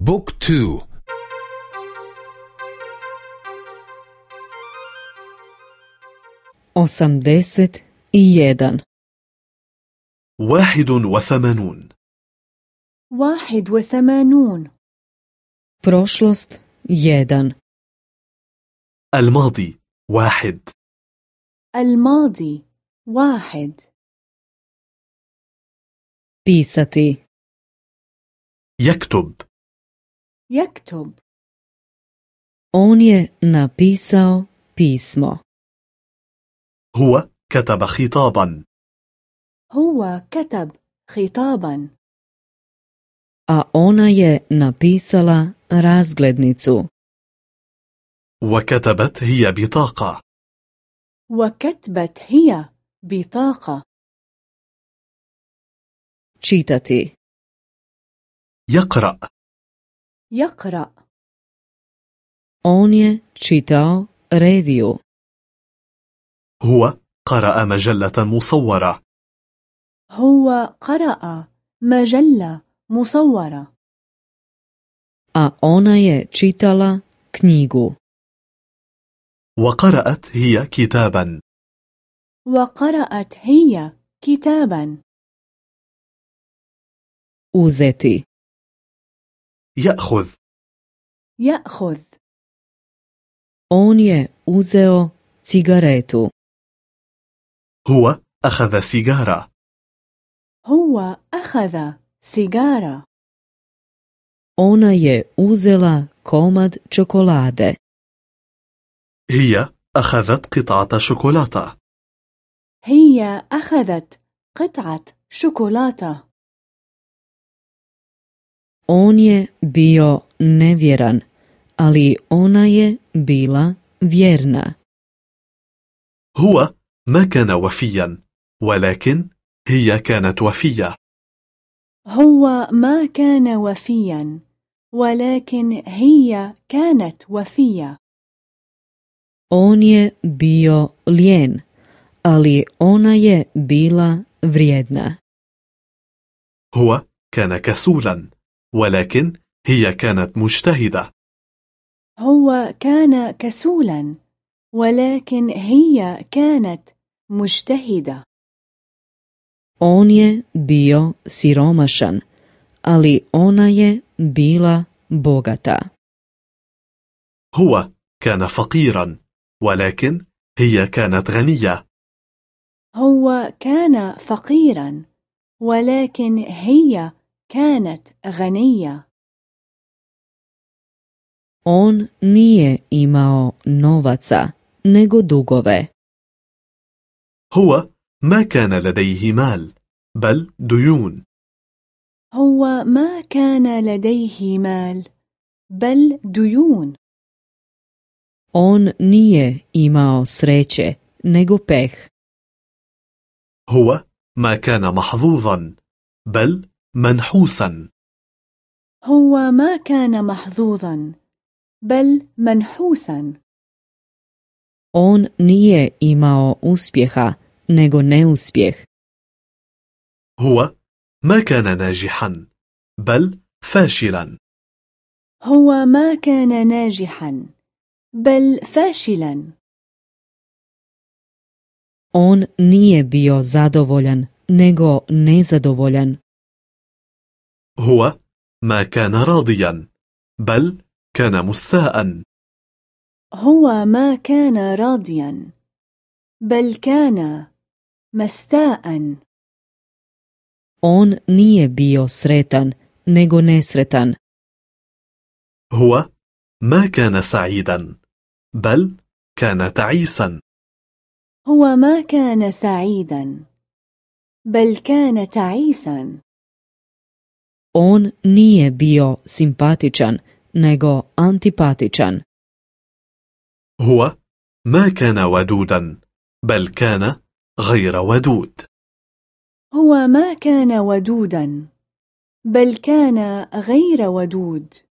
بوك تو. i jedan واحد وثمانون. واحد وثمانون. prošlost jedan الماضي واحد. الماضي واحد. pisati يكتب. يكتب. On je napisao pismo. هو كتب خطابا. هو كتب خطابا. A ona je napisala razglednicu. وكتبت هي بطاقة. وكتبت هي بطاقة. Čitati. يقرأ. يقرأ. On je čitao reviju. هو قرأ مجلة مصورة. هو قرأ مجلة مصورة. A ona je čitala knjigu. وقرأت هي كتابا. وقرأت هي كتابا. Uzeti. يأخذ. يأخذ. On je uzeo cigaretu. هو أخذ سيجارة. هو أخذ سيجارة. Ona je uzela komad čokolade. هي أخذت قطعة شوكولاتة. هي أخذت قطعة شوكولاتة. On je bio nevjeran ali ona je bila vjerna هو ما كان وفيا ولكن هي كانت وفية هو ما كان وفيا ولكن هي كانت وفية on je bio lijen ali ona je bila vrijedna هو كان كسولا ولكن هي كانت مجتهدة. هو كان كسولا ولكن هي كانت مجتهدة. On je bio siromašan ali ona je bila bogata. هو كان فقيرا ولكن هي كانت غنية. هو كان فقيرا ولكن هي كانت غنية. On nije imao novaca nego dugove. هو ما كان لديه مال بل ديون. هو ما كان لديه مال بل ديون. On nije imao sreće nego peh. هو ما كان محظوظا بل منحوسا. هو ما كان محظوظا بل منحوسا. On nije imao uspjeha nego neuspjeh. هو ما كان ناجحا بل فاشلا. هو ما كان ناجحا بل فاشلا. On nije bio zadovoljan nego nezadovoljan. هو ما كان راضيا بل كان مستاء. هو ما كان راضيا بل كان مستاء. On nije bio sretan nego nesretan. هو ما كان سعيدا بل كان تعيسا. هو ما كان سعيدا بل كان تعيسا. On nije bio simpatičan nego antipatičan. هو ما كان ودودا بل كان غير ودود. هو ما كان ودودا بل كان غير ودود.